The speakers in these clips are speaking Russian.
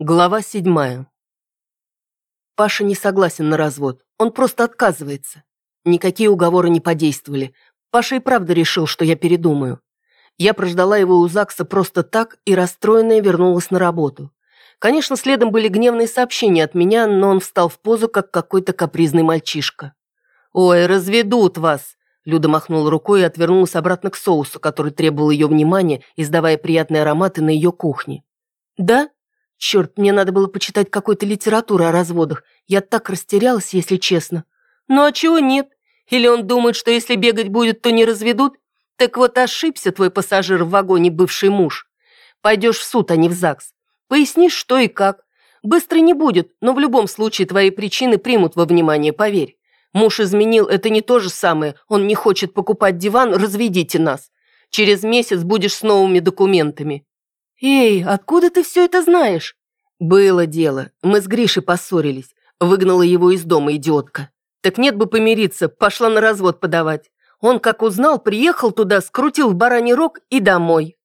Глава седьмая. Паша не согласен на развод. Он просто отказывается. Никакие уговоры не подействовали. Паша и правда решил, что я передумаю. Я прождала его у ЗАГСа просто так и расстроенная вернулась на работу. Конечно, следом были гневные сообщения от меня, но он встал в позу, как какой-то капризный мальчишка. «Ой, разведут вас!» Люда махнула рукой и отвернулась обратно к соусу, который требовал ее внимания, издавая приятные ароматы на ее кухне. «Да?» Черт, мне надо было почитать какой-то литературу о разводах. Я так растерялась, если честно. Ну а чего нет? Или он думает, что если бегать будет, то не разведут? Так вот ошибся твой пассажир в вагоне бывший муж. Пойдешь в суд, а не в ЗАГС. Пояснишь, что и как. Быстро не будет, но в любом случае твои причины примут во внимание, поверь. Муж изменил, это не то же самое. Он не хочет покупать диван, разведите нас. Через месяц будешь с новыми документами. «Эй, откуда ты все это знаешь?» «Было дело. Мы с Гришей поссорились. Выгнала его из дома, идиотка. Так нет бы помириться, пошла на развод подавать. Он, как узнал, приехал туда, скрутил в бараний рог и домой».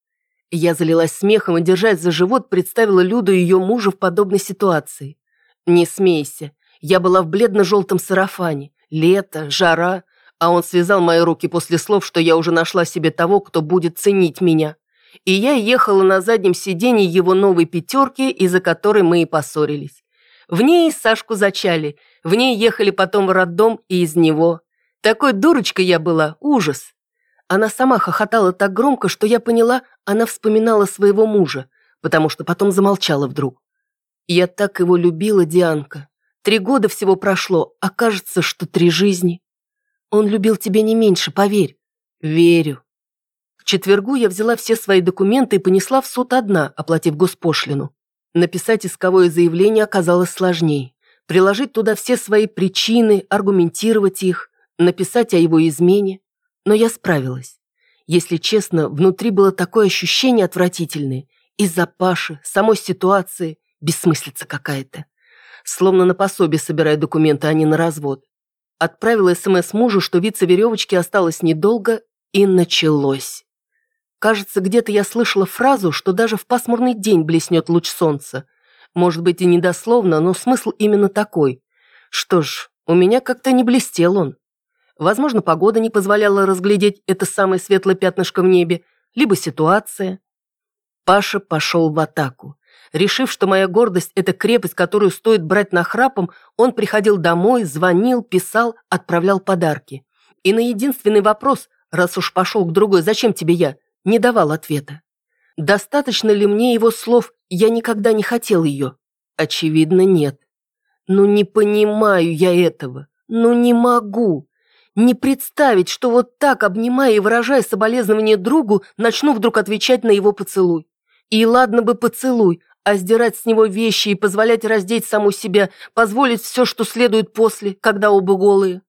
Я залилась смехом и, держась за живот, представила Люду и ее мужа в подобной ситуации. «Не смейся. Я была в бледно-желтом сарафане. Лето, жара, а он связал мои руки после слов, что я уже нашла себе того, кто будет ценить меня и я ехала на заднем сиденье его новой пятерки, из-за которой мы и поссорились. В ней Сашку зачали, в ней ехали потом в роддом и из него. Такой дурочкой я была, ужас. Она сама хохотала так громко, что я поняла, она вспоминала своего мужа, потому что потом замолчала вдруг. Я так его любила, Дианка. Три года всего прошло, а кажется, что три жизни. Он любил тебя не меньше, поверь. Верю. Четвергу я взяла все свои документы и понесла в суд одна, оплатив госпошлину. Написать исковое заявление оказалось сложнее. Приложить туда все свои причины, аргументировать их, написать о его измене. Но я справилась. Если честно, внутри было такое ощущение отвратительное. Из-за Паши, самой ситуации, бессмыслица какая-то. Словно на пособие собирая документы, а не на развод. Отправила СМС мужу, что виться веревочки осталось недолго, и началось. Кажется, где-то я слышала фразу, что даже в пасмурный день блеснет луч солнца. Может быть и недословно, но смысл именно такой. Что ж, у меня как-то не блестел он. Возможно, погода не позволяла разглядеть это самое светлое пятнышко в небе, либо ситуация. Паша пошел в атаку. Решив, что моя гордость – это крепость, которую стоит брать нахрапом, он приходил домой, звонил, писал, отправлял подарки. И на единственный вопрос, раз уж пошел к другой, зачем тебе я, не давал ответа. Достаточно ли мне его слов «я никогда не хотел ее»? Очевидно, нет. Ну не понимаю я этого. Ну не могу. Не представить, что вот так, обнимая и выражая соболезнование другу, начну вдруг отвечать на его поцелуй. И ладно бы поцелуй, а сдирать с него вещи и позволять раздеть саму себя, позволить все, что следует после, когда оба голые.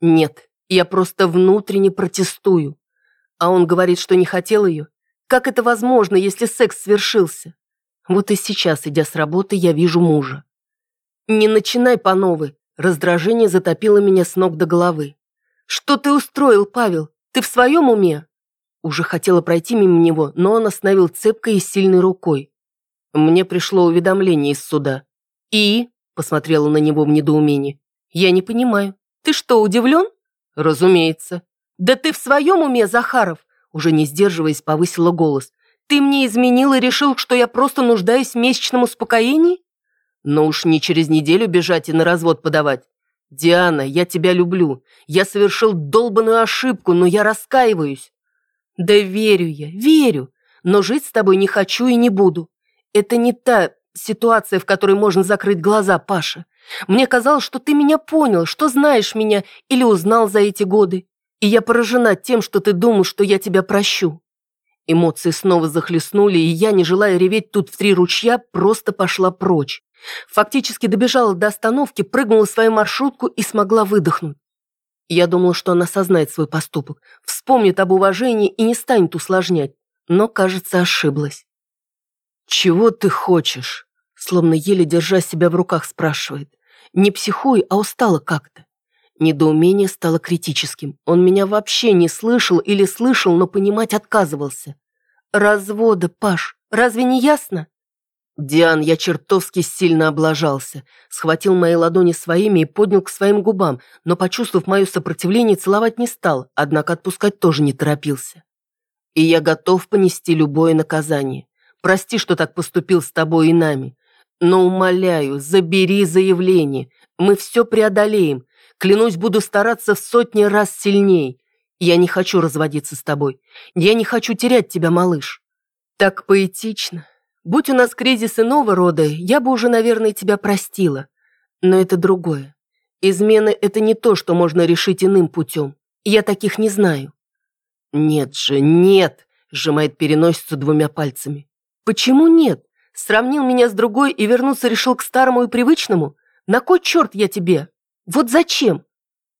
Нет, я просто внутренне протестую. А он говорит, что не хотел ее? Как это возможно, если секс свершился? Вот и сейчас, идя с работы, я вижу мужа. «Не начинай по новой!» Раздражение затопило меня с ног до головы. «Что ты устроил, Павел? Ты в своем уме?» Уже хотела пройти мимо него, но он остановил цепкой и сильной рукой. Мне пришло уведомление из суда. «И?» – посмотрела на него в недоумении. «Я не понимаю. Ты что, удивлен?» «Разумеется. «Да ты в своем уме, Захаров?» Уже не сдерживаясь, повысила голос. «Ты мне изменил и решил, что я просто нуждаюсь в месячном успокоении?» «Но уж не через неделю бежать и на развод подавать. Диана, я тебя люблю. Я совершил долбанную ошибку, но я раскаиваюсь». «Да верю я, верю, но жить с тобой не хочу и не буду. Это не та ситуация, в которой можно закрыть глаза, Паша. Мне казалось, что ты меня понял, что знаешь меня или узнал за эти годы и я поражена тем, что ты думал, что я тебя прощу». Эмоции снова захлестнули, и я, не желая реветь тут в три ручья, просто пошла прочь. Фактически добежала до остановки, прыгнула в свою маршрутку и смогла выдохнуть. Я думала, что она осознает свой поступок, вспомнит об уважении и не станет усложнять, но, кажется, ошиблась. «Чего ты хочешь?» Словно еле держа себя в руках, спрашивает. Не психуй, а устала как-то. Недоумение стало критическим. Он меня вообще не слышал или слышал, но понимать отказывался. «Развода, Паш, разве не ясно?» Диан, я чертовски сильно облажался. Схватил мои ладони своими и поднял к своим губам, но, почувствовав мое сопротивление, целовать не стал, однако отпускать тоже не торопился. И я готов понести любое наказание. Прости, что так поступил с тобой и нами. Но умоляю, забери заявление. Мы все преодолеем. Клянусь, буду стараться в сотни раз сильней. Я не хочу разводиться с тобой. Я не хочу терять тебя, малыш. Так поэтично. Будь у нас кризис иного рода, я бы уже, наверное, тебя простила. Но это другое. Измены – это не то, что можно решить иным путем. Я таких не знаю. Нет же, нет, сжимает переносицу двумя пальцами. Почему нет? Сравнил меня с другой и вернуться решил к старому и привычному? На кой черт я тебе? Вот зачем?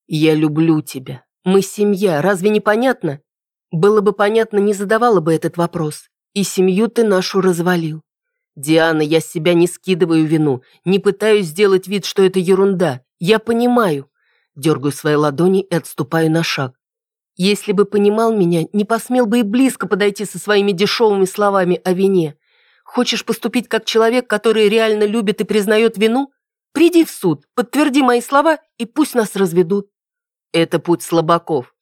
Я люблю тебя. Мы семья, разве не понятно? Было бы понятно, не задавала бы этот вопрос. И семью ты нашу развалил. Диана, я с себя не скидываю вину, не пытаюсь сделать вид, что это ерунда. Я понимаю. Дергаю свои ладони и отступаю на шаг. Если бы понимал меня, не посмел бы и близко подойти со своими дешевыми словами о вине. Хочешь поступить как человек, который реально любит и признает вину? Приди в суд, подтверди мои слова, и пусть нас разведут. Это путь слабаков.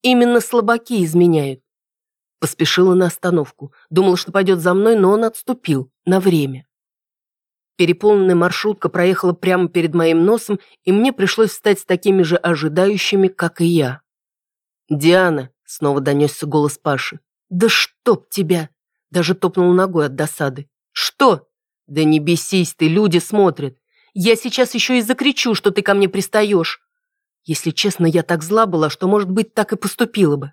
Именно слабаки изменяют. Поспешила на остановку. Думала, что пойдет за мной, но он отступил. На время. Переполненная маршрутка проехала прямо перед моим носом, и мне пришлось встать с такими же ожидающими, как и я. «Диана!» — снова донесся голос Паши. «Да чтоб тебя!» Даже топнул ногой от досады. «Что?» «Да не бесись ты, люди смотрят. Я сейчас еще и закричу, что ты ко мне пристаешь. Если честно, я так зла была, что, может быть, так и поступила бы.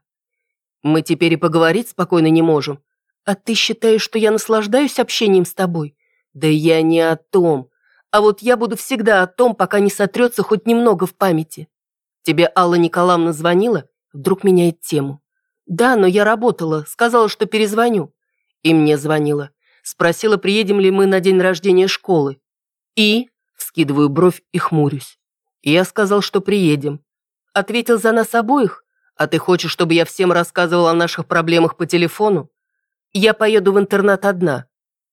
Мы теперь и поговорить спокойно не можем. А ты считаешь, что я наслаждаюсь общением с тобой? Да я не о том. А вот я буду всегда о том, пока не сотрется хоть немного в памяти. Тебе Алла Николаевна звонила? Вдруг меняет тему. Да, но я работала, сказала, что перезвоню. И мне звонила. Спросила, приедем ли мы на день рождения школы. И? Вскидываю бровь и хмурюсь. Я сказал, что приедем. Ответил за нас обоих? А ты хочешь, чтобы я всем рассказывал о наших проблемах по телефону? Я поеду в интернат одна.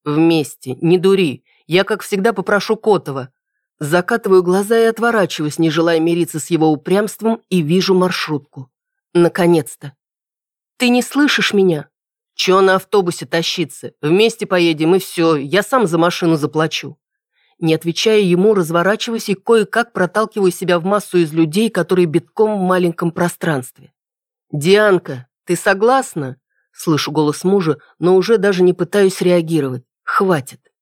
Вместе, не дури. Я, как всегда, попрошу Котова. Закатываю глаза и отворачиваюсь, не желая мириться с его упрямством, и вижу маршрутку. Наконец-то. Ты не слышишь меня? Чё на автобусе тащиться? Вместе поедем, и все, я сам за машину заплачу. Не отвечая ему, разворачиваюсь и кое-как проталкиваю себя в массу из людей, которые битком в маленьком пространстве. «Дианка, ты согласна?» Слышу голос мужа, но уже даже не пытаюсь реагировать. Хватит.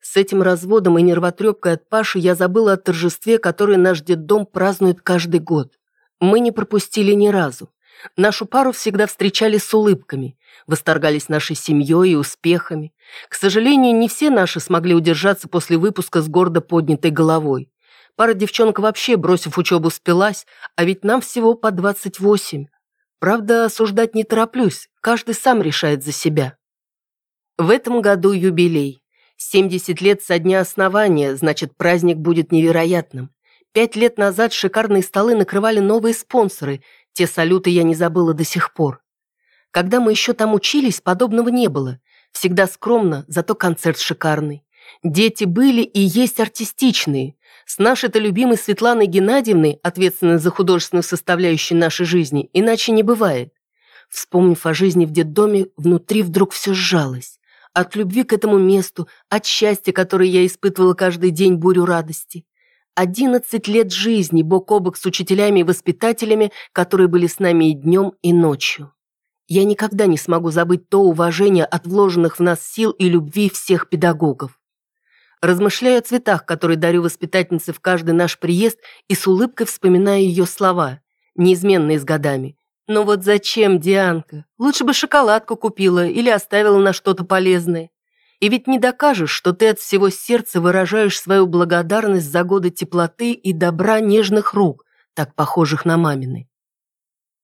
С этим разводом и нервотрепкой от Паши я забыла о торжестве, которое наш детдом празднует каждый год. Мы не пропустили ни разу. Нашу пару всегда встречали с улыбками, восторгались нашей семьей и успехами. К сожалению, не все наши смогли удержаться после выпуска с гордо поднятой головой. Пара девчонок вообще, бросив учебу, спилась, а ведь нам всего по 28. Правда, осуждать не тороплюсь, каждый сам решает за себя. В этом году юбилей. 70 лет со дня основания, значит, праздник будет невероятным. Пять лет назад шикарные столы накрывали новые спонсоры, те салюты я не забыла до сих пор. Когда мы еще там учились, подобного не было. Всегда скромно, зато концерт шикарный. Дети были и есть артистичные. С нашей-то любимой Светланой Геннадьевной, ответственной за художественную составляющую нашей жизни, иначе не бывает. Вспомнив о жизни в детдоме, внутри вдруг все сжалось. От любви к этому месту, от счастья, которое я испытывала каждый день бурю радости. Одиннадцать лет жизни бок о бок с учителями и воспитателями, которые были с нами и днем, и ночью. Я никогда не смогу забыть то уважение от вложенных в нас сил и любви всех педагогов. Размышляю о цветах, которые дарю воспитательнице в каждый наш приезд и с улыбкой вспоминаю ее слова, неизменные с годами. Но вот зачем, Дианка? Лучше бы шоколадку купила или оставила на что-то полезное. И ведь не докажешь, что ты от всего сердца выражаешь свою благодарность за годы теплоты и добра нежных рук, так похожих на мамины.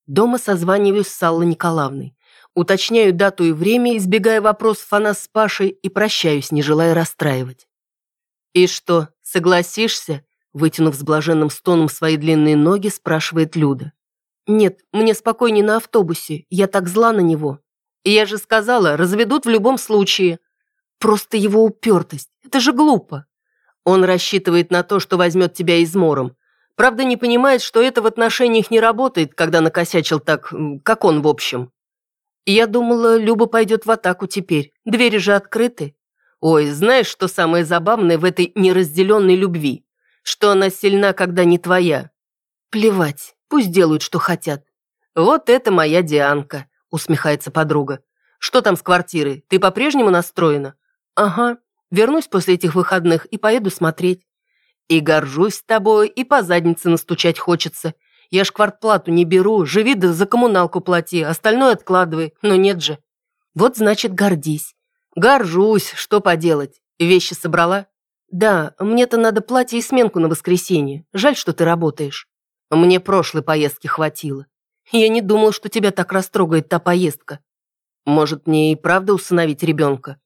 Дома созваниваюсь с Аллой Николаевной. Уточняю дату и время, избегая вопросов о нас с Пашей, и прощаюсь, не желая расстраивать. «И что, согласишься?» Вытянув с блаженным стоном свои длинные ноги, спрашивает Люда. «Нет, мне спокойнее на автобусе, я так зла на него. Я же сказала, разведут в любом случае». Просто его упертость. Это же глупо. Он рассчитывает на то, что возьмет тебя измором. Правда, не понимает, что это в отношениях не работает, когда накосячил так, как он в общем. Я думала, Люба пойдет в атаку теперь. Двери же открыты. Ой, знаешь, что самое забавное в этой неразделенной любви? Что она сильна, когда не твоя. Плевать, пусть делают, что хотят. Вот это моя Дианка, усмехается подруга. Что там с квартирой? Ты по-прежнему настроена? Ага, вернусь после этих выходных и поеду смотреть. И горжусь тобой, и по заднице настучать хочется. Я ж квартплату не беру, живи да за коммуналку плати, остальное откладывай, но нет же. Вот значит гордись. Горжусь, что поделать. Вещи собрала? Да, мне-то надо платье и сменку на воскресенье. Жаль, что ты работаешь. Мне прошлой поездки хватило. Я не думал, что тебя так растрогает та поездка. Может, мне и правда усыновить ребенка?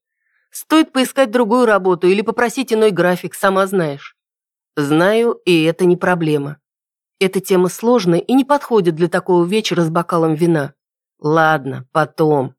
Стоит поискать другую работу или попросить иной график, сама знаешь. Знаю, и это не проблема. Эта тема сложная и не подходит для такого вечера с бокалом вина. Ладно, потом.